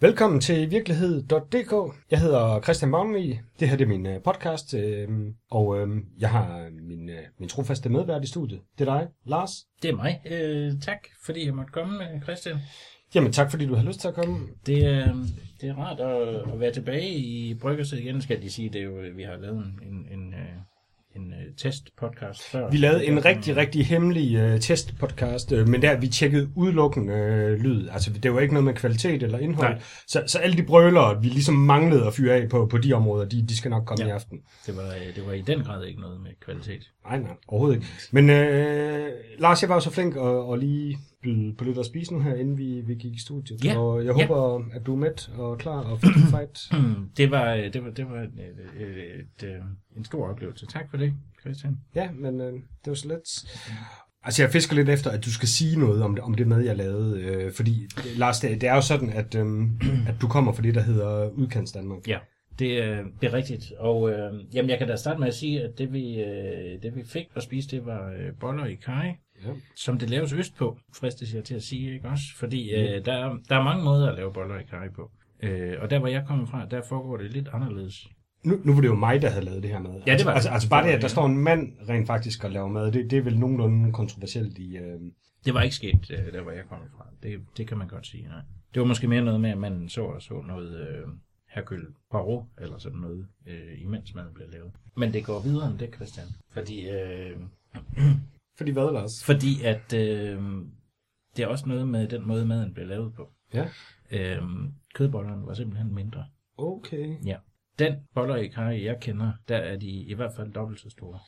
Velkommen til virkelighed.dk. Jeg hedder Christian Bagnvig. Det her det er min øh, podcast, øh, og øh, jeg har min, øh, min trofaste medvært i studiet. Det er dig, Lars. Det er mig. Øh, tak, fordi jeg måtte komme, Christian. Jamen tak, fordi du har lyst til at komme. Det, er, det er rart at, at være tilbage i Bryggerset igen, skal de sige. Det er jo, vi har lavet en, en, en, en testpodcast før. Vi lavede en rigtig, rigtig hemmelig uh, testpodcast, uh, men der vi tjekkede udelukkende uh, lyd. Altså det var ikke noget med kvalitet eller indhold. Så, så alle de brølere, vi ligesom manglede at fyre af på, på de områder, de, de skal nok komme ja. i aften. Det var, det var i den grad ikke noget med kvalitet. Nej, nej, overhovedet ikke. Men uh, Lars, jeg var jo så flink at, at lige byde på lidt at spise nu her, inden vi, vi gik i studiet. Ja. Og jeg håber, ja. at du er med og klar og fight. det var, det var, det var et, et, et, et, en stor oplevelse. Tak for det, Christian. Ja, men øh, det var så let. Altså, jeg fisker lidt efter, at du skal sige noget om det, om det mad, jeg lavede. Øh, fordi, Lars, det, det er jo sådan, at, øh, at du kommer fra det, der hedder Udkants Danmark. Ja, det, øh, det er rigtigt. Og øh, jamen, jeg kan da starte med at sige, at det vi, øh, det, vi fik at spise, det var øh, boller i kaj ja. som det laves øst på, fristes jeg til at sige, ikke også? Fordi øh, der, der er mange måder at lave boller i karry på. Øh, og der, hvor jeg kommer fra, der foregår det lidt anderledes. Nu, nu var det jo mig, der havde lavet det her mad. Ja, det var altså, altså bare det, at der står en mand rent faktisk og laver mad, det, det er vel nogenlunde kontroversielt i... Øh... Det var ikke sket, øh, der hvor jeg kommer fra. Det, det kan man godt sige, nej. Det var måske mere noget med, at man så og så noget øh, Hercule Poirot, eller sådan noget, øh, imens maden blev lavet. Men det går videre end det, Christian. Fordi øh, Fordi hvad, Lars? Fordi at øh, det er også noget med den måde, maden bliver lavet på. Ja. Øh, kødbollerne var simpelthen mindre. Okay. Ja. Den boller i karri, jeg kender, der er de i hvert fald dobbelt så store.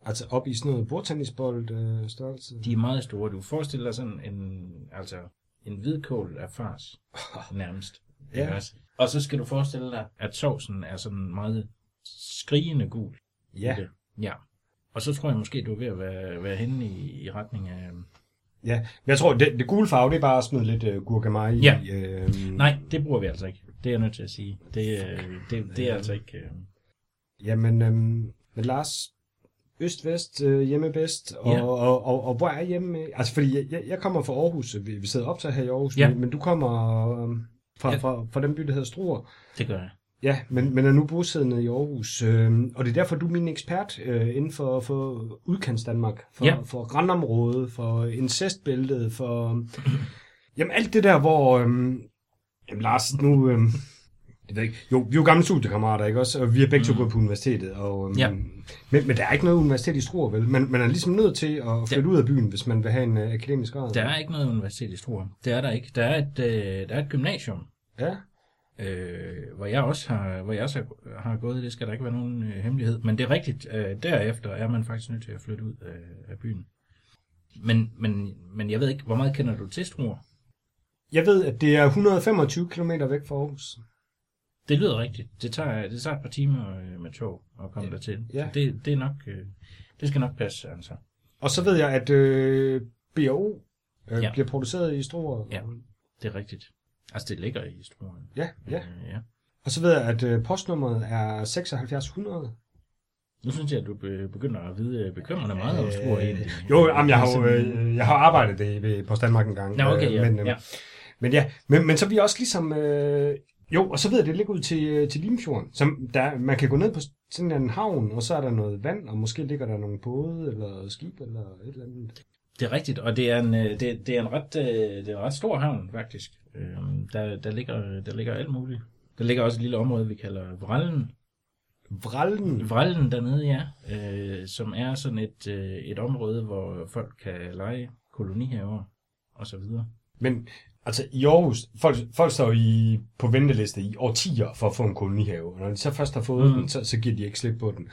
Altså op i sådan noget bordtennisbold øh, størrelse? De er meget store. Du forestiller dig sådan en, altså en hvidkål af fars, nærmest. ja. Og så skal du forestille dig, at sovsen er sådan meget skrigende gul. Ja. Ja. Og så tror jeg måske, du er ved at være, være henne i, i retning af... Ja, men jeg tror, det, det gule farve, det er bare at smide lidt uh, gurkemeje i. Ja. Øh... Nej, det bruger vi altså ikke. Det er jeg nødt til at sige. Det, øh, det, det er altså ikke... Øh... Jamen, øh, men Lars, øst-vest, øh, hjemme bedst, og, ja. og, og, og, og hvor er hjemme? Altså, fordi jeg, jeg kommer fra Aarhus, vi, vi sidder optaget her i Aarhus, ja. men, men du kommer øh, fra, ja. fra, fra den by, der hedder Struer. Det gør jeg. Ja, men, men er nu bosiddende i Aarhus, øh, og det er derfor, du er min ekspert øh, inden for, for udkants Danmark, for, ja. for grandområdet, for incestbæltet, for jamen alt det der, hvor, øh, jamen Lars, nu, øh, det ved ikke, jo, vi er jo gamle studiekammerater, ikke også, og vi har begge to mm. gået på universitetet, og, øh, ja. men, men der er ikke noget universitet i Struer, vel? Man, man er ligesom nødt til at flytte ja. ud af byen, hvis man vil have en uh, akademisk grad. Der er ikke noget universitet i Struer, det er der ikke. Der er et, øh, der er et gymnasium. Ja øh, hvor jeg også har, hvor jeg også har gået, det skal der ikke være nogen øh, hemmelighed. Men det er rigtigt, øh, derefter er man faktisk nødt til at flytte ud af, af byen. Men, men, men jeg ved ikke, hvor meget kender du til Struer? Jeg ved, at det er 125 km væk fra Aarhus. Det lyder rigtigt. Det tager, det tager et par timer øh, med tog at komme ja. dertil. Ja. Det, det, er nok, øh, det skal nok passe, altså. Og så ved jeg, at øh, BO øh, ja. bliver produceret i Struer. Ja, det er rigtigt. Altså, det ligger i Struer. Ja, ja. Øh, ja. Og så ved jeg, at øh, postnummeret er 7600. Nu synes jeg, at du begynder at vide øh, bekymrende meget om Struer egentlig. Jo, jamen, jeg, har jo, øh, jeg har arbejdet det ved Post Danmark en gang. Nå, okay, ja. Men, øh, ja. men ja, men, men så er vi også ligesom... Øh, jo, og så ved jeg, at det ligger ud til, øh, til Limfjorden. Så der, man kan gå ned på sådan en havn, og så er der noget vand, og måske ligger der nogle både eller skib eller et eller andet. Det er rigtigt, og det er en, det, det er en, ret, det er en ret stor havn, faktisk. Øhm, der, der, ligger, der ligger alt muligt. Der ligger også et lille område, vi kalder Vrallen. Vrallen? Vrallen dernede, ja. Øh, som er sådan et, øh, et område, hvor folk kan lege kolonihaver og så videre. Men Altså i Aarhus, folk, folk står i, på venteliste i årtier for at få en kolonihave. Og når de så først har fået mm. den, så, så giver de ikke slip på den.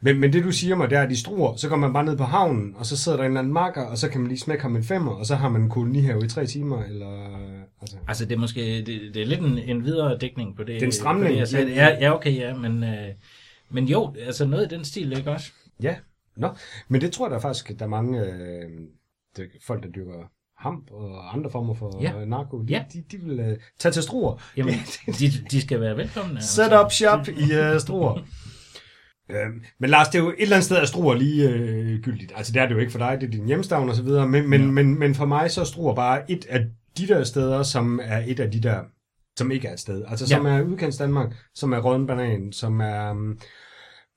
Men, men det du siger mig, det er, at de struer, så kommer man bare ned på havnen, og så sidder der en eller anden marker, og så kan man lige smække ham en femmer, og så har man en kolonihave i tre timer. Eller, altså. altså det er måske det, det er lidt en, en videre dækning på det. Det er en stramning. Det, sagde. Ja, ja, okay, ja, men, øh, men jo, altså noget i den stil, ikke også? Ja, Nå, men det tror jeg der faktisk, der er mange øh, folk, der dykker hamp og andre former for ja. narko, de, ja. de, de vil uh, tage til Struer. Jamen, de, de skal være velkomne. Altså. Set up shop i uh, Struer. øhm, men Lars, det er jo et eller andet sted, at Struer lige uh, gyldigt. Altså, det er det jo ikke for dig, det er din hjemstavn og så videre, men, men, ja. men, men for mig så er Struer bare et af de der steder, som er et af de der som ikke er et sted. Altså som ja. er udkendt Danmark, som er råden banan, som er... Um,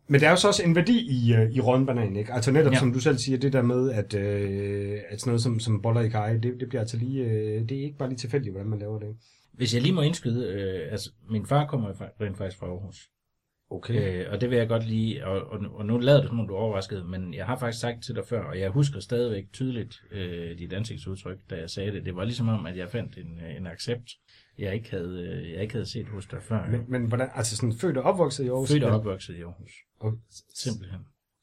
men der er jo så også en værdi i, uh, i råden banan, ikke? Altså netop, ja. som du selv siger, det der med, at, uh, at sådan noget som, som boller i kaj, det, det bliver altså lige... Uh, det er ikke bare lige tilfældigt, hvordan man laver det. Hvis jeg lige må indskyde, øh, altså min far kommer rent faktisk fra Aarhus. Okay. Øh, og det vil jeg godt lige, og, og, og nu lader det som om du er overrasket, men jeg har faktisk sagt til dig før, og jeg husker stadigvæk tydeligt øh, dit ansigtsudtryk, da jeg sagde det. Det var ligesom om, at jeg fandt en, en accept, jeg ikke havde, øh, jeg ikke havde set hos dig før. Men, men hvordan, altså sådan født og opvokset i Aarhus? Født og opvokset i Aarhus. Og, Simpelthen.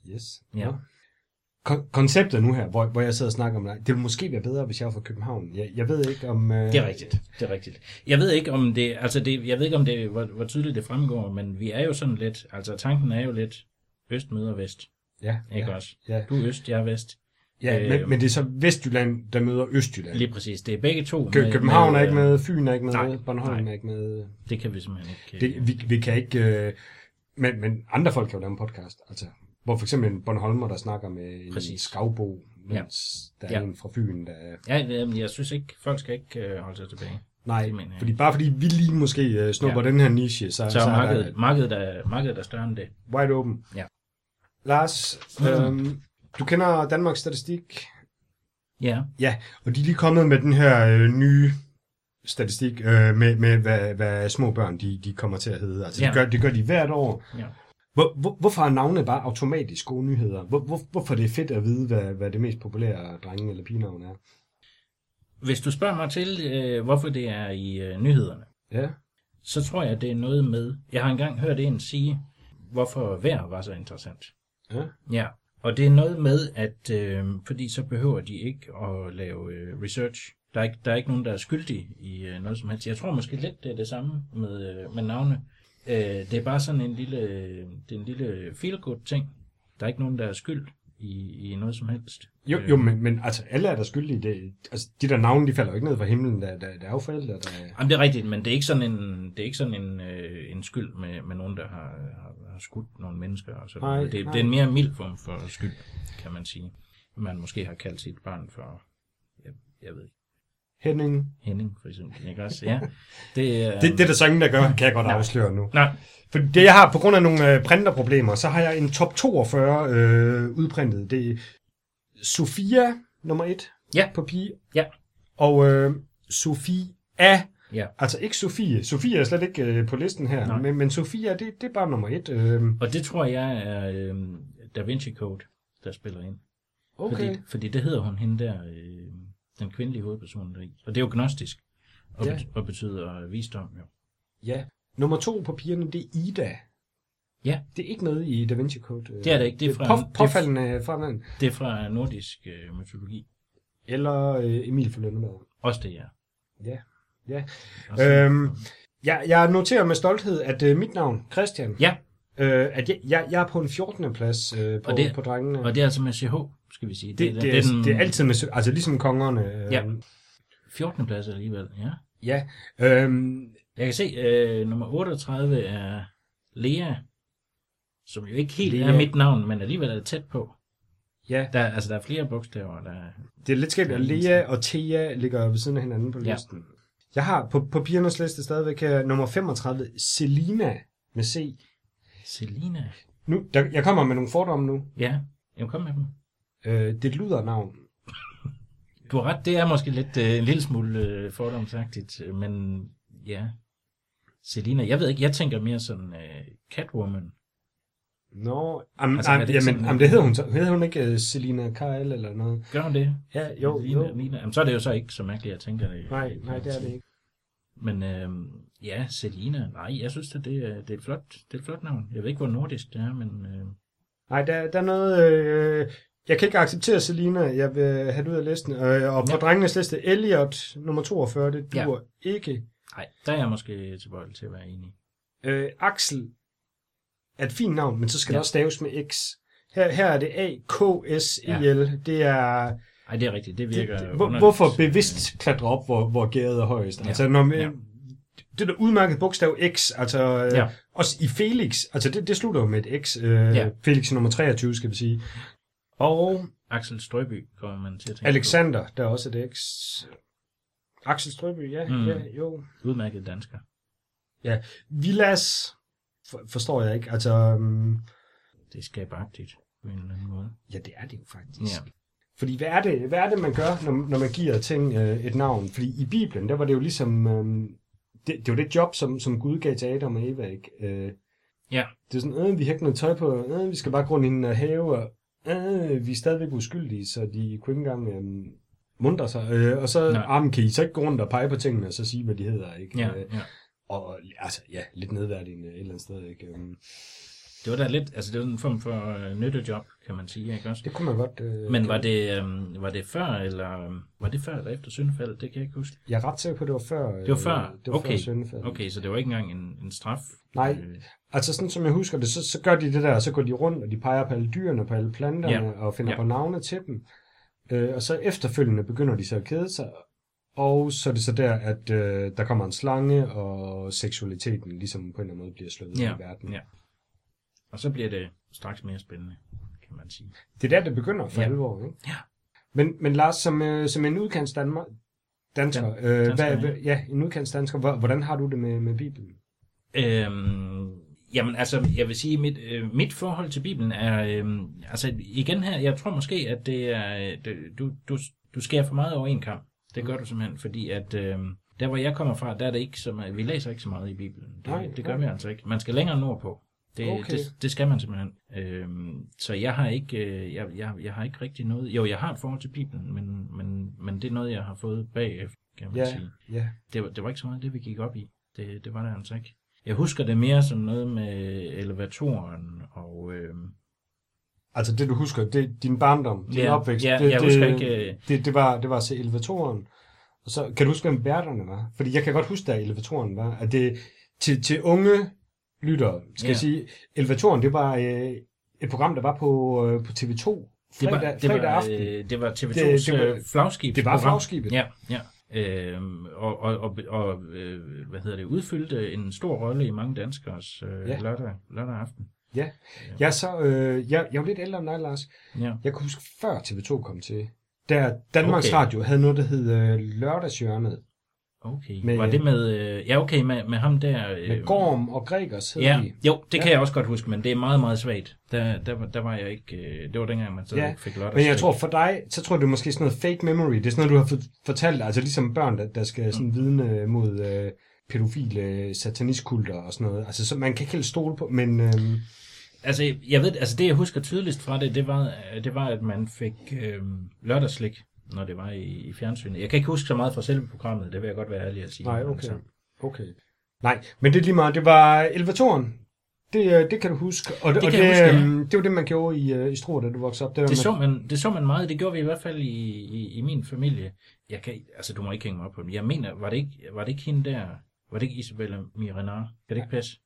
Yes. Ja. Kon- konceptet nu her, hvor, hvor jeg sidder og snakker om det, det ville måske være bedre, hvis jeg var fra København. Jeg, jeg ved ikke om... Øh... Det er rigtigt, det er rigtigt. Jeg ved ikke om det, altså det, jeg ved ikke om det, hvor, hvor tydeligt det fremgår, men vi er jo sådan lidt, altså tanken er jo lidt øst møder vest. Ja. Ikke ja, også? Ja. Du er øst, jeg er vest. Ja, øh, men, men det er så Vestjylland, der møder Østjylland. Lige præcis, det er begge to. Kø- København med, er ikke med, Fyn er ikke med, nej, Bornholm nej, er ikke med. Det kan vi simpelthen ikke. Det, vi, vi kan ikke, øh, men, men andre folk kan jo lave en podcast, altså hvor for eksempel en Bornholmer, der snakker med en Præcis. skavbo, mens ja. der er ja. en fra Fyn, der er... Ja, jeg synes ikke, folk skal ikke øh, holde sig tilbage. Nej, mener, fordi bare fordi vi lige måske øh, snupper ja. den her niche, så, så, så markedet, der, markedet, er, markedet er større end det. Wide open. Ja. Lars, mm. øhm, du kender Danmarks Statistik? Ja. Ja, og de er lige kommet med den her øh, nye statistik øh, med, med hvad, hvad små børn de, de kommer til at hedde. Altså, ja. det, gør, det gør de hvert år. Ja. Hvor, hvor, hvorfor er navnet bare automatisk gode nyheder? Hvor, hvor, hvorfor er det fedt at vide, hvad, hvad det mest populære drenge- eller pigenavn er? Hvis du spørger mig til, øh, hvorfor det er i øh, nyhederne, ja. så tror jeg, det er noget med... Jeg har engang hørt en sige, hvorfor vejr var så interessant. Ja. Ja, og det er noget med, at øh, fordi så behøver de ikke at lave øh, research. Der er, ikke, der er ikke nogen, der er skyldige i øh, noget som helst. Jeg tror måske lidt, det er det samme med, øh, med navne. Øh, det er bare sådan en lille, øh, det er en lille feel-good ting. Der er ikke nogen, der er skyld i, i noget som helst. Jo, jo men, men altså, alle er der skyldige. Det, altså, de der navne, de falder jo ikke ned fra himlen. Der, der, der er jo forældre, der... Jamen, det er rigtigt, men det er ikke sådan en, det er ikke sådan en, øh, en skyld med, med nogen, der har, har, har skudt nogle mennesker. Og sådan. Nej, det, nej. det er en mere mild form for skyld, kan man sige. Man måske har kaldt sit barn for, jeg, jeg ved ikke, Henning. Henning, for eksempel. Ikke også? Ja. Det, øh, Det, det er der så ingen, der gør, kan jeg godt afsløre nu. Nej, For det, jeg har på grund af nogle øh, printerproblemer, så har jeg en top 42 øh, udprintet. Det er Sofia nummer 1 Ja. på pige. Ja. Og øh, Sofia, Ja. altså ikke Sofie. Sofie er slet ikke øh, på listen her, Nej. men, men Sofia, det, det er bare nummer 1. Øh, og det tror jeg er øh, Da Vinci Code, der spiller ind. okay. Fordi, fordi det hedder hun hende der, øh, den kvindelige hovedperson deri. Og det er jo gnostisk, og, Ja. bet, og betyder visdom jo. Ja. Nummer 2 på pigerne, det er Ida. Ja. Det er ikke med i Da Vinci Code. øh. Det er det ikke, det er fra- På, det er- påfaldende fra den. Det er fra nordisk øh, mytologi. Eller øh, Emil for Lønnemad. Også det, ja. Ja. Ja. Også, Øhm, jeg, jeg noterer med stolthed, at øh, mit navn, Christian, Ja, øh, at jeg, jeg, jeg er på en 14. plads øh, på, Og det- på drengene. og det er altså med CH, skal vi sige. det, det, det, er, den det er altid med, altså ligesom kongerne. Øh, Ja. 14. plads alligevel, ja. ja. Øhm, Jeg kan se, øh, nummer 38 er Lea, som jo ikke helt Lea. Er mit navn, men alligevel er det tæt på. ja, Der, altså, der er flere bogstaver, der... det er lidt skægt, at Lea og Thea ligger ved siden af hinanden på Ja. listen. Jeg har på, på pigernes liste stadigvæk her nummer 35, Selina med C. Selina. Nu, der, jeg kommer med nogle fordomme nu. Ja, jamen kom med dem. Øh, det er et ludernavn. Du har ret, det er måske lidt øh, en lille smule øh, fordomsagtigt, øh, men ja. Selina, jeg ved ikke, jeg tænker mere sådan øh, Catwoman. Nå, am, Altså, am, det jamen, sådan- am, det hedder hun, så- hedder hun ikke uh, Selina Kyle eller noget? Gør hun det? Ja, jo, Lina, jo. Lina. Jamen, så er det jo så ikke så mærkeligt, jeg tænker det. Nej, nej, det er det ikke. Men øh, ja, Selina, nej, jeg synes, at det, er- det, er et flot, det er et flot navn. Jeg ved ikke, hvor nordisk det er, men øh, Nej, der, der er noget... Øh, jeg kan ikke acceptere Selina. Jeg vil have det ud af listen. Øh, og på Ja. drengenes liste, Elliot, nummer 42, det Ja. duer ikke. nej, der er jeg måske tilbøjelig til at være enig. Øh, Axel er et fint navn, men så skal ja. Ja. det også staves med X. Her, her er det A-K-S-E-L. Ja. Det er... Nej, det er rigtigt, det virker Det, hvor, underligt. hvorfor bevidst klatre op, hvor, hvor gæret er højest? Ja. Altså, når man, Ja. det der udmærket bogstav X, altså ja. Ja. også i Felix, altså det, det slutter jo med et X. Øh, Ja. Felix nummer 23, skal vi sige. Og Axel Strøby kommer man til at tænke Alexander, der er også et X. Axel Strøby, ja, mm. Ja, jo. på. Udmærket dansker. Ja, Villas for, forstår jeg ikke. Altså, um... Det er skabagtigt på en eller anden måde. Ja, det er det jo faktisk. Ja. Fordi hvad er, det, hvad er det, man gør, når, når man giver ting øh, et navn? Fordi i Bibelen, der var det jo ligesom, øh, det, det var det job, som, som Gud gav til Adam og Eva, ikke? Øh, ja. Det er sådan, øh, vi har ikke noget tøj på, øh, vi skal bare gå ind og have, og øh, vi er stadigvæk uskyldige, så de kunne ikke engang øh, mundre sig. Øh, og så, armen kan I så ikke gå rundt og pege på tingene, og så sige, hvad de hedder, ikke? Ja, øh, ja. Og altså, ja, lidt nedværdigende et eller andet sted, ikke? Øh, det var da lidt, altså det var en form for uh, nyttejob, kan man sige, ikke også? Det kunne man godt. Øh, Men var det, um, var det før, eller um, var det før eller efter syndefaldet? Det kan jeg ikke huske. Jeg er ret sikker på, at det var før. Det var før? Øh, det var okay. før syndefaldet. Okay, så det var ikke engang en, en straf? Nej, øh. altså sådan som jeg husker det, så, så gør de det der, så går de rundt, og de peger på alle dyrene, på alle planterne, ja. og finder ja. på navne til dem. Øh, og så efterfølgende begynder de så at kede sig, og så er det så der, at øh, der kommer en slange, og seksualiteten ligesom på en eller anden måde bliver slået ja. i verden. Ja. Og så bliver det straks mere spændende, kan man sige. Det er der, det begynder for ja. alvor, ikke? Ja. Men, men Lars, som, øh, som en udkants Danmark, dansker, Dan, øh, dansker hvad, ja. ja, en udkants dansker, hvordan har du det med, med Bibelen? Øhm, jamen altså, jeg vil sige, mit, øh, mit forhold til Bibelen er, øh, altså igen her, jeg tror måske, at det er, det, du, du, du skærer for meget over en kamp. Det gør du simpelthen, fordi at øh, der, hvor jeg kommer fra, der er det ikke så meget, vi læser ikke så meget i Bibelen. Det, nej, det gør nej. vi altså ikke. Man skal længere nordpå. Det, okay. det, det skal man simpelthen. Øhm, så jeg har ikke, øh, jeg, jeg, jeg har ikke rigtig noget. Jo, jeg har et forhold til Bibelen, men, men, men det er noget, jeg har fået bagefter, kan man ja, sige. Ja. Det, var, det var ikke så meget det, vi gik op i. Det, det var det altså ikke. Jeg husker det mere som noget med elevatoren og... Øh, altså det, du husker, det er din barndom, din ja, opvækst. Ja, det, jeg det, husker ikke... Det, det, var, det var se elevatoren. Og så, kan du huske, hvem værterne var? Fordi jeg kan godt huske, at elevatoren var. At det, til, til unge lytter, skal ja. jeg sige, Elevatoren, det var øh, et program, der var på, øh, på TV2 fredag, det var, det fredag var, aften. Øh, det var TV2's det, det var, øh, flagskib. Det var flagskibet. Ja, ja. Øhm, og og, og, og øh, hvad hedder det, udfyldte en stor rolle i mange danskers øh, ja. lørdag, lørdag aften. Ja, jeg, så, øh, jeg, jeg var lidt ældre end dig, Lars. Ja. Jeg kan huske, før TV2 kom til, der Danmarks okay. Radio havde noget, der hed øh, Lørdagshjørnet. Okay, med, var det med, øh, ja okay, med, med ham der... Øh, med Gorm og Gregers hed ja, de. Jo, det ja. kan jeg også godt huske, men det er meget, meget svagt. Der, der, der var jeg ikke, øh, det var dengang, man så ja. fik lørdags. Men jeg tror for dig, så tror jeg, det er måske sådan noget fake memory. Det er sådan noget, du har fortalt, altså ligesom børn, der, der skal sådan mm. vidne mod øh, pædofile satanistkulter og sådan noget. Altså, så man kan ikke helt stole på, men... Øh, Altså, jeg ved, altså det jeg husker tydeligst fra det, det var, det var at man fik øh, lørdagsslik når det var i, i fjernsynet. Jeg kan ikke huske så meget fra selve programmet, det vil jeg godt være ærlig at sige. Nej, okay. Altså. okay. Nej, men det er lige meget. Det var elevatoren. Det, øh, det kan du huske. Og det, det, og det, huske, ja. Øhm, det var det, man gjorde i, øh, i Struer, da du voksede op. Det, det, så man, det så man meget. Det gjorde vi i hvert fald i, i, i min familie. Jeg kan, altså, du må ikke hænge mig op på dem. Jeg mener, var det ikke, var det ikke hende der? Var det ikke Isabella Mirenar? Kan det ikke passe?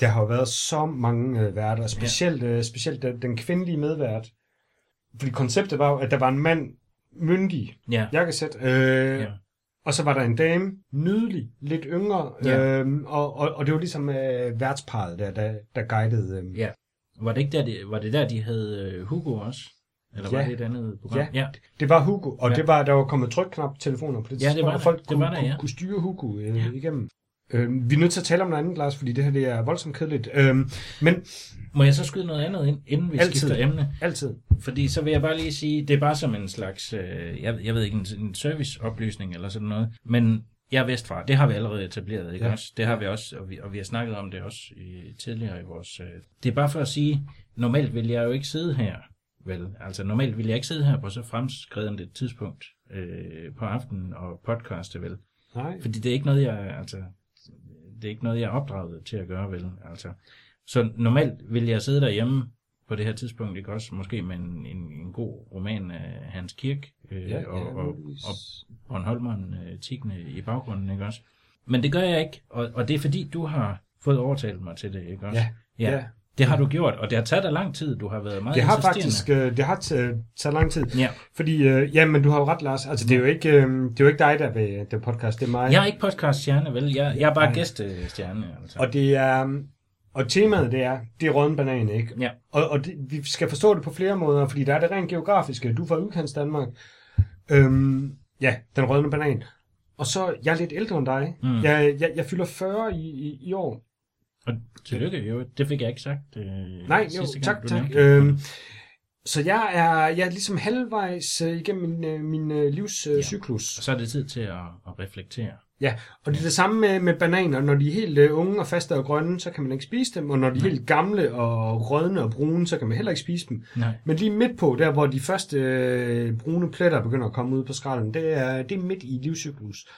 Der har jo været så mange øh, værter, specielt, ja. øh, specielt den, den kvindelige medvært. Fordi konceptet var jo, at der var en mand, myndig ja. jakkesæt. Øh, ja. Og så var der en dame, nydelig, lidt yngre, ja. øhm, og, og, og det var ligesom øh, værtsparet, der, der, der guidede. Øh. Ja. Var det ikke der, de, var det der, de havde øh, Hugo også? Eller ja. var det et andet program? Ja, ja. det var Hugo, og ja. det var, der var kommet trykknap telefoner på det ja, det var og folk det kunne, var der, ja. kunne, kunne styre Hugo øh, ja. igennem. Øh, vi er nødt til at tale om noget andet, Lars, fordi det her det er voldsomt kedeligt. Øh, men må jeg så skyde noget andet ind, inden vi altid, skifter emne? Altid. Fordi så vil jeg bare lige sige, det er bare som en slags, øh, jeg, jeg ved ikke, en, en serviceoplysning eller sådan noget, men jeg er vestfra, det har vi allerede etableret, ikke ja. også? Det har vi også, og vi, og vi har snakket om det også i, tidligere i vores... Øh. Det er bare for at sige, normalt vil jeg jo ikke sidde her, vel? Altså normalt vil jeg ikke sidde her på så fremskridende et tidspunkt øh, på aftenen og podcaste, vel? Nej. Fordi det er ikke noget, jeg, altså, det er ikke noget, jeg er opdraget til at gøre, vel? Altså, så normalt vil jeg sidde derhjemme på det her tidspunkt, ikke også? Måske med en, en, en god roman af Hans Kirk øh, ja, og, ja, og, og, Bornholmeren øh, Tigne i baggrunden, ikke også? Men det gør jeg ikke, og, og det er fordi, du har fået overtalt mig til det, ikke også? Ja, ja. ja. Det har du gjort, og det har taget dig lang tid. Du har været meget Det har faktisk øh, det har taget lang tid. Ja. Fordi, øh, ja, men du har jo ret, Lars. Altså, det er jo ikke, øh, det er jo ikke dig, der vil det podcast. Det er mig. Jeg er ikke podcast-stjerne, vel? Jeg, jeg er bare gæstestjerne. Altså. Og det er, og temaet det er, det er rødden banan, ikke? Ja. Og, og det, vi skal forstå det på flere måder, fordi der er det rent geografiske. Du er fra udkants Danmark. Øhm, ja, den rødne banan. og så, jeg er lidt ældre end dig. Mm. Jeg, jeg, jeg fylder 40 i, i, i år. Og tillykke, jo. Det fik jeg ikke sagt øh, Nej, jo, gang, tak, tak. Øhm, så jeg er, jeg er ligesom halvvejs øh, igennem min, øh, min øh, livscyklus. Ja. Og så er det tid til at, at reflektere. Ja, og det er det samme med, med bananer. Når de er helt uh, unge og faste og grønne, så kan man ikke spise dem. Og når de er helt gamle og rødne og brune, så kan man heller ikke spise dem. Nej. Men lige midt på, der hvor de første uh, brune pletter begynder at komme ud på skralden, det er, det er midt i livscyklus.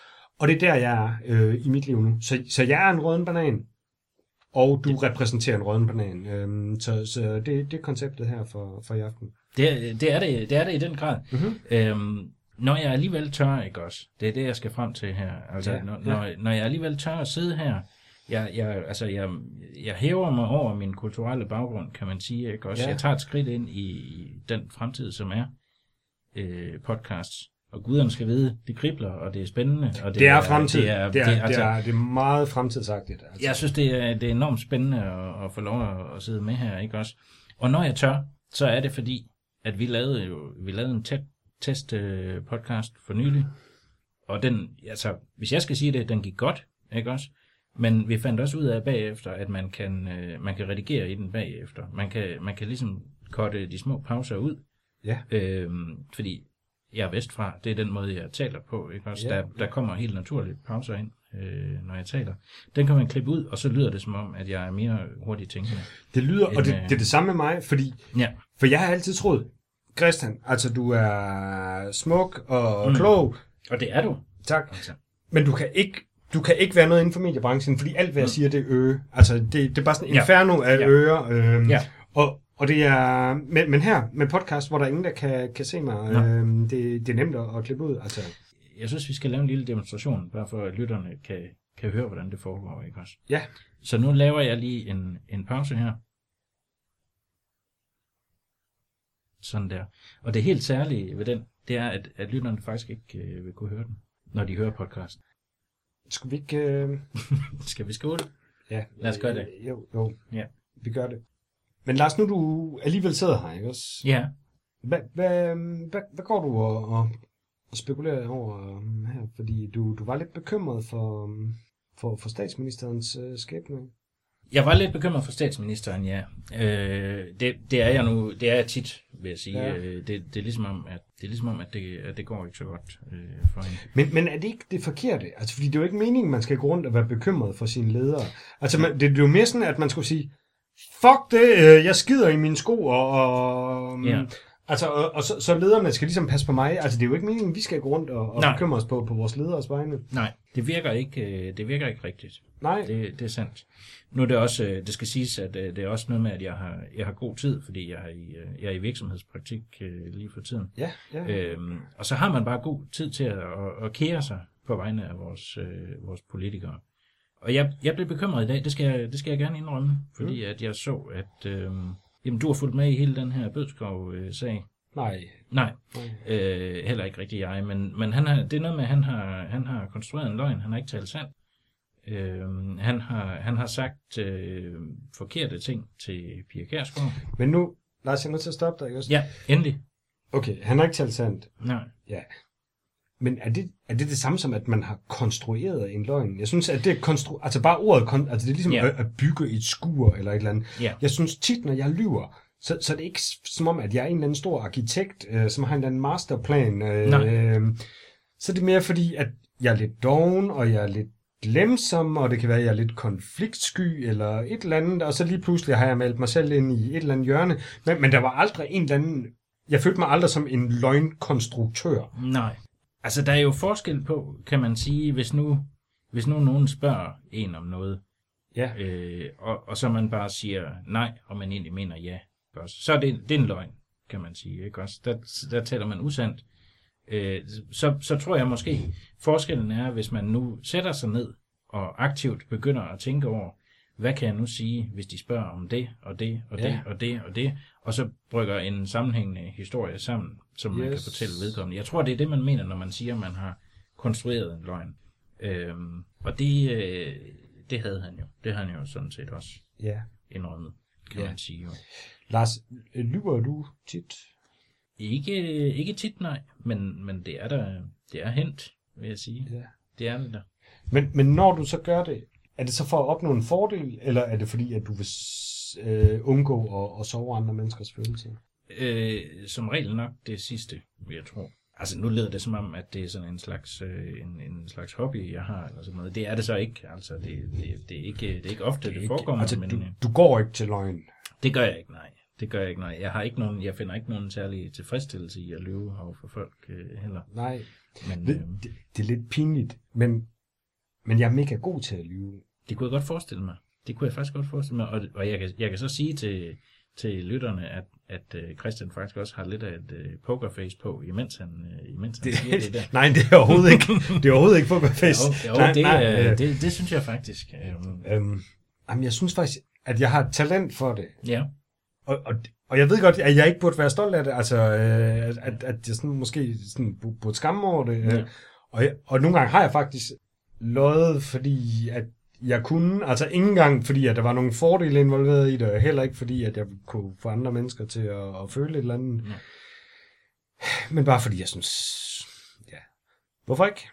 Og det er der, jeg er uh, i mit liv nu. Så, så jeg er en rødden banan, og du det. repræsenterer en rødden banan. Um, så så det, det er konceptet her for, for i aften. Det, det, er det, det er det i den grad. Mm-hmm. Øhm, når jeg alligevel tør, ikke også? Det er det, jeg skal frem til her. Altså, ja, når, ja. Når, når jeg alligevel tør at sidde her, jeg, jeg, altså, jeg, jeg hæver mig over min kulturelle baggrund, kan man sige, ikke også? Ja. Jeg tager et skridt ind i den fremtid, som er øh, podcasts. Og guderne skal vide, det kribler, og det er spændende. Og det, det er, fremtid. Det er, det er, det er, altså, det er, det er meget fremtidsagtigt. Altså. Jeg synes, det er, det er enormt spændende at, at få lov at, at sidde med her, ikke også? Og når jeg tør, så er det fordi, at vi lavede jo vi lavede en tæt test øh, podcast for nylig, og den, altså, hvis jeg skal sige det, den gik godt, ikke også? Men vi fandt også ud af bagefter, at man kan, øh, man kan redigere i den bagefter. Man kan, man kan ligesom korte de små pauser ud. Ja. Øhm, fordi jeg er vestfra, det er den måde, jeg taler på. Ikke? Også ja. der, der kommer helt naturligt pauser ind, øh, når jeg taler. Den kan man klippe ud, og så lyder det som om, at jeg er mere hurtigt tænkende. Det lyder, og det, det er det samme med mig, fordi ja. for jeg har altid troet, Christian, altså du er smuk og mm. klog. Og det er du. Tak. Altså. Men du kan ikke du kan ikke være noget inden for mediebranchen, fordi alt, hvad jeg mm. siger, det er øre. Altså, det, det er bare sådan en ja. inferno af ja. ører. Øhm, ja. Og, og det er, men, men her med podcast, hvor der er ingen, der kan, kan se mig, ja. øhm, det, det er nemt at, at klippe ud. Altså. Jeg synes, vi skal lave en lille demonstration, bare for at lytterne kan, kan høre, hvordan det foregår. Ikke også? Ja. Så nu laver jeg lige en, en pause her. Sådan der. Og det helt særlige ved den, det er, at, at lytterne faktisk ikke øh, vil kunne høre den, når de hører podcast. Skal vi ikke... Øh... Skal vi skåle? Ja. Lad os gøre det. Jo, jo. Ja. Vi gør det. Men Lars, nu du alligevel sidder her, ikke også? Ja. Hvad, hvad, hvad, hvad går du og, og, og spekulerer over um, her? Fordi du, du var lidt bekymret for, um, for, for statsministerens uh, skæbne. Jeg var lidt bekymret for statsministeren, ja. Øh, det, det er jeg nu, det er jeg tit, vil jeg sige. Ja. Øh, det, det er ligesom om, at det er ligesom om, at det, at det går ikke så godt øh, for hende. Men, men er det ikke det forkerte? Altså, fordi det er jo ikke meningen, man skal gå rundt og være bekymret for sine ledere. Altså, man, det, det er jo mere sådan, at man skulle sige, fuck det, øh, jeg skider i mine sko, og, og ja. Altså, og, og så, så lederne skal ligesom passe på mig. Altså, det er jo ikke meningen, vi skal gå rundt og, og bekymre os på, på vores lederes vegne. Nej, det virker ikke, øh, det virker ikke rigtigt. Nej. Det, det er sandt. Nu er det også, øh, det skal siges, at øh, det er også noget med, at jeg har, jeg har god tid, fordi jeg er i, jeg er i virksomhedspraktik lige for tiden. Ja, ja. Øhm, og så har man bare god tid til at, at, at kære sig på vegne af vores, vores politikere. Og jeg, jeg blev bekymret i dag, det skal jeg, det skal jeg gerne indrømme, fordi mm. at jeg så, at øhm, jamen, du har fulgt med i hele den her Bødskov-sag. Nej. Nej, øh, heller ikke rigtig jeg, men, men han har, det er noget med, at han har, han har konstrueret en løgn, han har ikke talt sandt. Øh, han, har, han har sagt øh, forkerte ting til Pia Kærsgaard. Men nu, Lars, jeg er nødt til at stoppe dig, ikke også? Ja, endelig. Okay, han har ikke talt sandt. Nej. Ja. Men er det, er det det samme som, at man har konstrueret en løgn? Jeg synes, at det er konstru... Altså bare ordet, kon... altså det er ligesom yeah. at, at bygge et skur eller et eller andet. Yeah. Jeg synes tit, når jeg lyver, så, så det er ikke som om, at jeg er en eller anden stor arkitekt, øh, som har en eller anden masterplan. Øh, øh, så er det mere fordi, at jeg er lidt doven, og jeg er lidt glemsom, og det kan være, at jeg er lidt konfliktsky, eller et eller andet, og så lige pludselig har jeg meldt mig selv ind i et eller andet hjørne. Men, men der var aldrig en eller anden... Jeg følte mig aldrig som en løgnkonstruktør. Nej. Altså, der er jo forskel på, kan man sige, hvis nu, hvis nu nogen spørger en om noget, ja. øh, og, og så man bare siger nej, og man egentlig mener ja, så er det, det er en løgn, kan man sige. Ikke? Også der, der taler man usandt. Øh, så, så tror jeg måske, forskellen er, hvis man nu sætter sig ned og aktivt begynder at tænke over, hvad kan jeg nu sige, hvis de spørger om det, og det, og det, ja. og det, og det, og så brygger en sammenhængende historie sammen, som yes. man kan fortælle vedkommende. Jeg tror, det er det, man mener, når man siger, at man har konstrueret en løgn. Øhm, og det, øh, det havde han jo. Det havde han jo sådan set også ja. indrømmet, kan ja. man sige. Jo. Lars, lyver du tit? Ikke, ikke tit, nej, men, men det er der, det er hent, vil jeg sige. Ja. det er det der. Men, men når du så gør det, er det så for at opnå en fordel, eller er det fordi, at du vil øh, undgå at, at sove andre menneskers følelser? Øh, som regel nok det sidste, vil jeg tro. Altså nu lyder det som om, at det er sådan en slags, øh, en, en slags hobby, jeg har, eller sådan noget. Det er det så ikke. Altså, det, det, det, er, ikke, det er ikke ofte, det, det forekommer. Altså, men, du, øh, du går ikke til løgn? Det gør jeg ikke, nej. Det gør jeg ikke, nej. Jeg, har ikke nogen, jeg finder ikke nogen særlig tilfredsstillelse i at løbe over for folk øh, heller. Nej, Men, det, øh, det, det er lidt pinligt, men, men jeg er mega god til at lyve. det kunne jeg godt forestille mig. Det kunne jeg faktisk godt forestille mig. Og, og jeg, kan, jeg kan så sige til, til lytterne, at, at øh, Christian faktisk også har lidt af et øh, pokerface på, imens han, øh, imens han Det, siger det der. nej, det er overhovedet ikke, det er overhovedet ikke pokerface. Jo, jo nej, det, nej, øh, det, det synes jeg faktisk. Øh, øhm, jamen, jeg synes faktisk, at jeg har et talent for det. ja. Og, og, og jeg ved godt, at jeg ikke burde være stolt af det, altså, øh, at, at, jeg sådan, måske sådan, bu- burde skamme over det. Øh, Ja. og, jeg, og nogle gange har jeg faktisk løjet, fordi at jeg kunne, altså ikke engang fordi, at der var nogle fordele involveret i det, og heller ikke fordi, at jeg kunne få andre mennesker til at, at føle et eller andet. Ja. Men bare fordi jeg synes, ja, hvorfor ikke?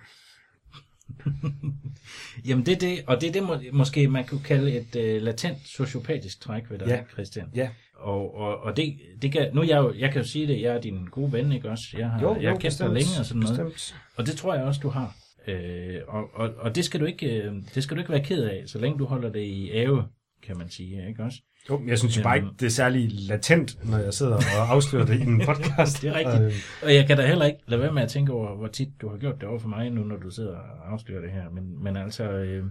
Jamen det er det, og det er det må, måske man kunne kalde et øh, latent sociopatisk træk ved dig, Ja. Christian. Ja, Og, og, og det, det kan, nu jeg, jo, jeg kan jo sige det, jeg er din gode ven, ikke også? Jeg har, jo, jeg jo, kendt dig længe og sådan noget. Bestemt. Og det tror jeg også, du har. Øh, og, og, og det skal du ikke, øh, det skal du ikke være ked af, så længe du holder det i ave, kan man sige, ikke også? Jo, jeg synes jo bare ikke, det er særlig latent, når jeg sidder og afslører det i en podcast. Det er rigtigt. Øh, Og jeg kan da heller ikke lade være med at tænke over, hvor tit du har gjort det over for mig nu, når du sidder og afslører det her. Men, men altså, øh,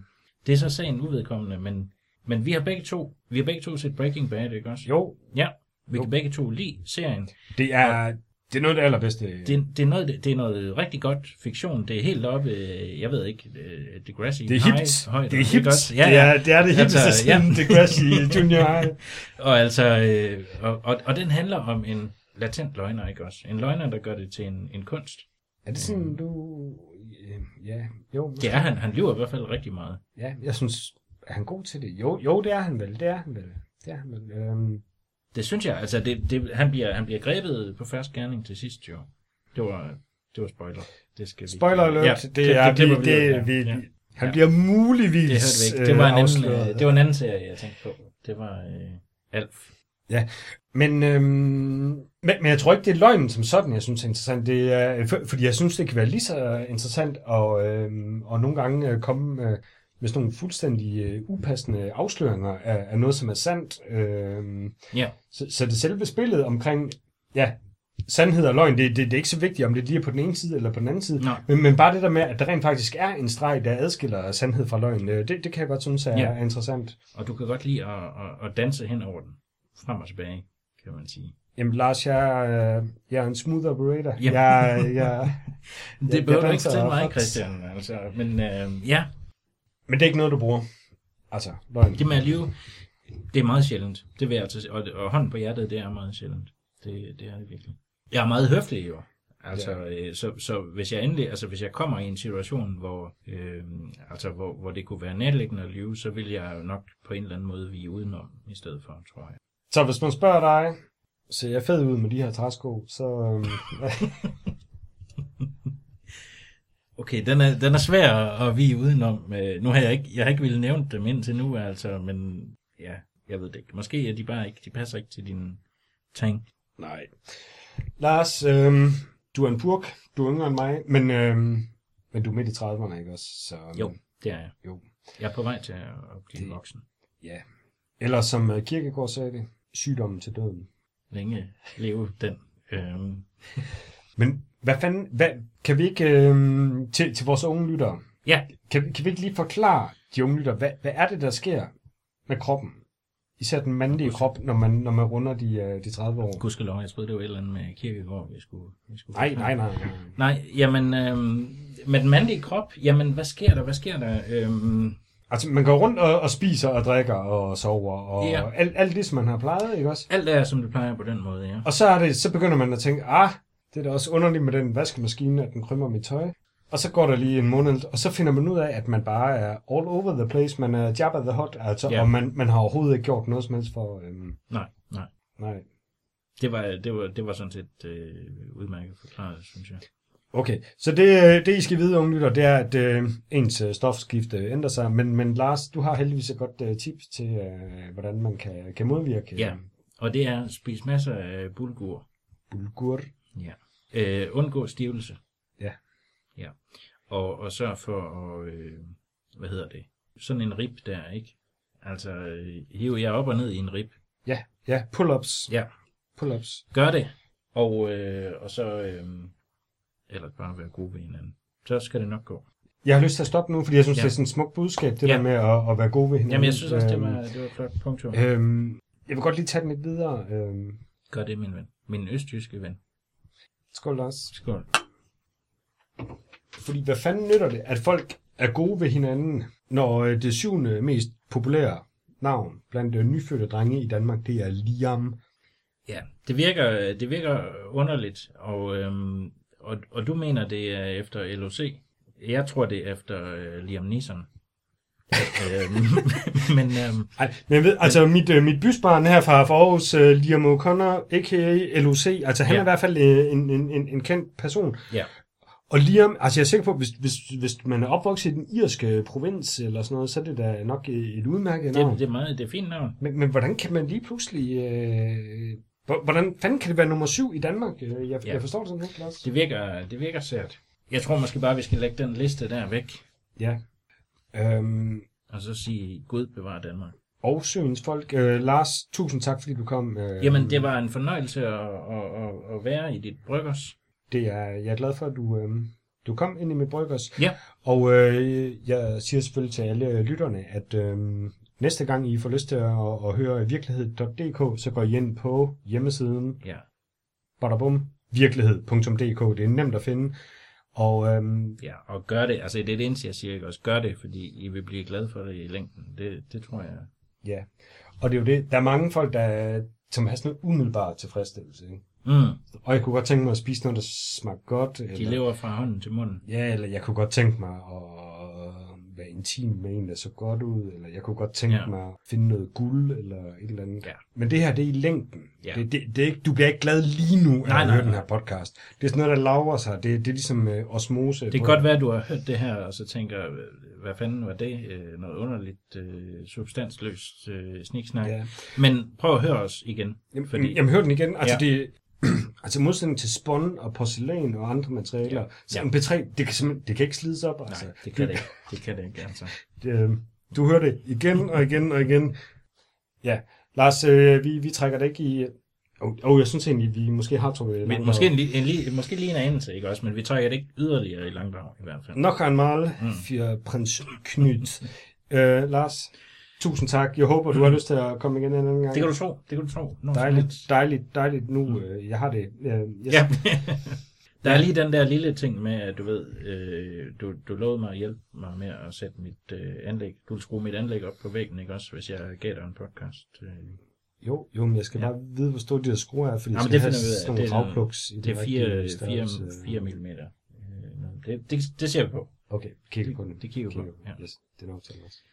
det er så sagen uvedkommende, men, men vi har begge to, vi har begge to set Breaking Bad, ikke også? jo, Ja, vi Jo. kan begge to lide serien. det er, det er noget af det allerbedste. Det, det, er noget, det er noget rigtig godt fiktion. Det er helt oppe, øh, jeg ved ikke, øh, Degrassi Det er High hipt. højder, Det er hipt. også? Det er det, er det hipste Altså, siden ja. Degrassi Junior High. Og altså, øh, og, og, og den handler om en latent løgner, ikke også? En løgner, der gør det til en, en kunst. Er det sådan, du... øh, Ja, jo. Det er han. Han lyver i hvert fald rigtig meget. Ja, jeg synes, er han god til det? Jo, jo, det er han vel. Det er han vel. Det er han vel. Øhm, Det synes jeg, altså, det, det, han, bliver, han bliver grebet på første gerning til sidst, jo. Det var, det var spoiler. Det skal vi... spoiler alert, Ja, det, det er, klipper vi, vi det, ja. vi, Ja. han Ja. bliver muligvis Det hørte vi ikke. Det var, en øh, anden, øh, det var en anden serie, jeg tænkte på. Det var øh, Alf. Men, øhm, men, men jeg tror ikke, det er løgnen som sådan, jeg synes er interessant. Det er, for, fordi jeg synes, det kan være lige så interessant at, øhm, og nogle gange øh, komme med, med sådan nogle fuldstændig øh, upassende afsløringer af, af noget, som er sandt. Øhm, Ja. så, så det selve spillet omkring, ja, sandhed og løgn, det, det, det er ikke så vigtigt, om det lige er på den ene side eller på den anden side. Nå. Men, men bare det der med, at der rent faktisk er en streg, der adskiller sandhed fra løgn, øh, det, det kan jeg godt synes er, Ja. er interessant. Og du kan godt lide at, at, at danse hen over den. Frem og tilbage, kan man sige. Jamen Lars, jeg, er- jeg er en smooth operator. Ja. Jeg, jeg, Det jeg behøver du ikke fortælle mig. Christian. Altså, men øh, ja, Men det er ikke noget, du bruger. Altså, løgn. det med at lyve, det er meget sjældent. Det vil jeg altså, og, og hånden på hjertet, det er meget sjældent. Det, det er det virkelig. Jeg er meget høflig jo. Altså, øh, så, så hvis jeg endelig, altså hvis jeg kommer i en situation, hvor, øh, altså hvor, hvor det kunne være nærliggende at lyve, så vil jeg jo nok på en eller anden måde vige udenom i stedet for, tror jeg. Så hvis man spørger dig, ser jeg fed ud med de her træsko, så... øhm, Okay, den er, den er svær at vige udenom. Øh, Nu har jeg ikke, jeg har ikke ville nævne dem indtil nu, altså, men ja, jeg ved det ikke. Måske er de bare ikke, de passer ikke til din ting. Nej. Lars, øhm, du er en purk. Du er yngre end mig, men, øhm, men du er midt i 30'erne, ikke også? Så, øhm, Jo, det er jeg. Jo. Jeg er på vej til at blive Det- voksen. Ja. Eller som øh, Kierkegaard sagde det, sygdommen til døden. Længe leve den. Øhm, Men hvad fanden, hvad, kan vi ikke, øhm, til, til vores unge lyttere, ja, kan, kan vi ikke lige forklare de unge lyttere, hvad, hvad er det, der sker med kroppen? Især den mandlige krop, når man, når man runder de, øh, de 30 år. gudskelov, jeg troede, det var et eller andet med kirkegård, vi skulle, vi skulle Nej, nej, nej. nej. Nej, jamen, øhm, med den mandlige krop, jamen, hvad sker der, hvad sker der? Øhm, Altså, man går rundt og, og spiser og drikker og sover og ja. alt, alt det, som man har plejet, ikke også? alt er, som det plejer på den måde, ja. Og så, er det, så begynder man at tænke, ah, det er da også underligt med den vaskemaskine, at den krymmer mit tøj. Og så går der lige en måned, og så finder man ud af, at man bare er all over the place. Man er Jabba the Hutt, altså, Ja. og man, man har overhovedet ikke gjort noget som helst for... Øhm, Nej, nej. nej. Det var, det var, det var sådan set øh, udmærket forklaret, synes jeg. Okay, så det, det I skal vide, unge lytter, det er, at øh, ens øh, stofskifte ændrer sig. Men, men Lars, du har heldigvis et godt øh, tips til, øh, hvordan man kan, kan modvirke. Ja, og det er at spise masser af bulgur. Bulgur? Ja. Øh, undgå stivelse. Ja. Ja. Og, og sørg for at, øh, hvad hedder det, sådan en rib der, ikke? Altså, øh, hive jeg op og ned i en rib. Ja, ja, pull-ups. Ja. Pull-ups. Gør det, og, øh, og så, øh, eller bare være gode ved hinanden. Så skal det nok gå. Jeg har lyst til at stoppe nu, fordi jeg synes, ja. det er sådan et smukt budskab, det ja. der med at, at være gode ved hinanden. Jamen, jeg synes også, det var, øhm, det var et flot punktum. Øhm, jeg vil godt lige tage den lidt videre. Øhm. Gør det, min ven. Min østjyske ven. Skål, Lars. Skål. Fordi hvad fanden nytter det, at folk er gode ved hinanden, når øh, det syvende mest populære navn blandt de nyfødte drenge i Danmark, det er Liam. Ja, det virker, det virker underligt, og, øhm, og, og du mener, det er efter LOC. Jeg tror, det er efter øh, Liam Neeson. Øhm, men, øhm, Ej, men ved, altså mit, øh, mit bysbarn her fra Aarhus, uh, Liam O'Connor, a.k.a. LOC, altså han ja. er i hvert fald øh, en, en, en, en kendt person. Ja. Og Liam, altså jeg er sikker på, hvis, hvis, hvis man er opvokset i den irske provins eller sådan noget, så er det da nok et udmærket navn. Det, det er meget, det er fint navn. Men, men hvordan kan man lige pludselig... Øh, hvordan fanden kan det være nummer syv i Danmark? Øh, jeg, ja. jeg forstår det sådan helt, Lars. Det virker, det virker sært. Jeg tror måske bare, vi skal lægge den liste der væk. Ja. Øhm, og så sige, Gud bevarer Danmark. Og søens folk. Øh, Lars, tusind tak, fordi du kom. Øh, Jamen, det var en fornøjelse at, at, at, at være i dit bryggers. Det er jeg er glad for, at du, øh, du kom ind i mit bryggers. Ja. Og øh, jeg siger selvfølgelig til alle lytterne, at øh, næste gang I får lyst til at, at høre virkelighed.dk, så går I ind på hjemmesiden. Ja. Badabum, virkelighed.dk. Det er nemt at finde. Og, øhm, ja, og gør det, altså det er det jeg siger, ikke? også gør det, fordi I vil blive glade for det i længden. Det, det tror jeg. Ja, og det er jo det, der er mange folk, der, som har sådan en umiddelbar tilfredsstillelse. Ikke? Mm. Og jeg kunne godt tænke mig at spise noget, der smager godt. De eller, lever fra hånden til munden. Ja, eller jeg kunne godt tænke mig at være intim med en, der så godt ud, eller jeg kunne godt tænke ja. mig at finde noget guld, eller et eller andet. Ja. Men det her, det er i længden. Ja. Det, det, det er ikke, du bliver ikke glad lige nu af at høre den her podcast. Det er sådan noget, der laver sig. Det, det er ligesom uh, osmose. Det kan godt være, at du har hørt det her, og så tænker, hvad fanden var det? Uh, noget underligt, uh, substansløst uh, sniksnak. Ja. Men prøv at høre os igen. Jamen, fordi... jamen hør den igen. Altså, ja. det, altså modsætning til spån og porcelæn og andre materialer, ja. så en B3, det kan, det kan ikke slides op. Altså. Nej, det kan det, ikke. Det kan det ikke, altså. Det, øh, du hører det igen og igen og igen. Ja, Lars, øh, vi, vi trækker det ikke i... Og oh, oh, jeg synes egentlig, vi måske har trukket det måske, en, en, en, måske lige en anelse, ikke også? Men vi trækker det ikke yderligere i langdrag, i hvert fald. Nok einmal mm. for prins Knyt. uh, Lars, Tusind tak. Jeg håber, du har lyst til at komme igen en anden gang. Det kan du tro. Det kan du tro. Nå, dejligt, dejligt, dejligt. Nu, mm. øh, jeg har det. Øh, yes. Ja. Der er lige den der lille ting med, at du ved, øh, du, du lovede mig at hjælpe mig med at sætte mit øh, anlæg. Du vil skrue mit anlæg op på væggen, ikke også, hvis jeg gav dig en podcast? Øh. Jo, jo, men jeg skal ja. bare vide, hvor store de her skruer er, fordi Jamen, jeg skal det have sådan nogle det, det er 4, 4, 4 mm. Det, det, det ser vi på. Okay, kigger på den. Det kigger, kigger på, ja. Yes, det er nok til os.